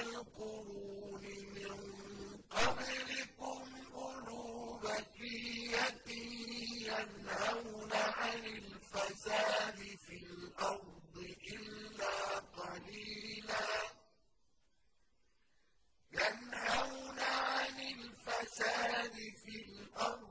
الْقُرُونِ مِن قَبْلِكُمْ أُولُو بَقِيَّةٍ يَنْهَوْنَ عَنِ الْفَسَادِ فِي الْأَرْضِ إِلَّا قَلِيلًا. يَنْهَوْنَ عَنِ الْفَسَادِ فِي الْأَرْضِ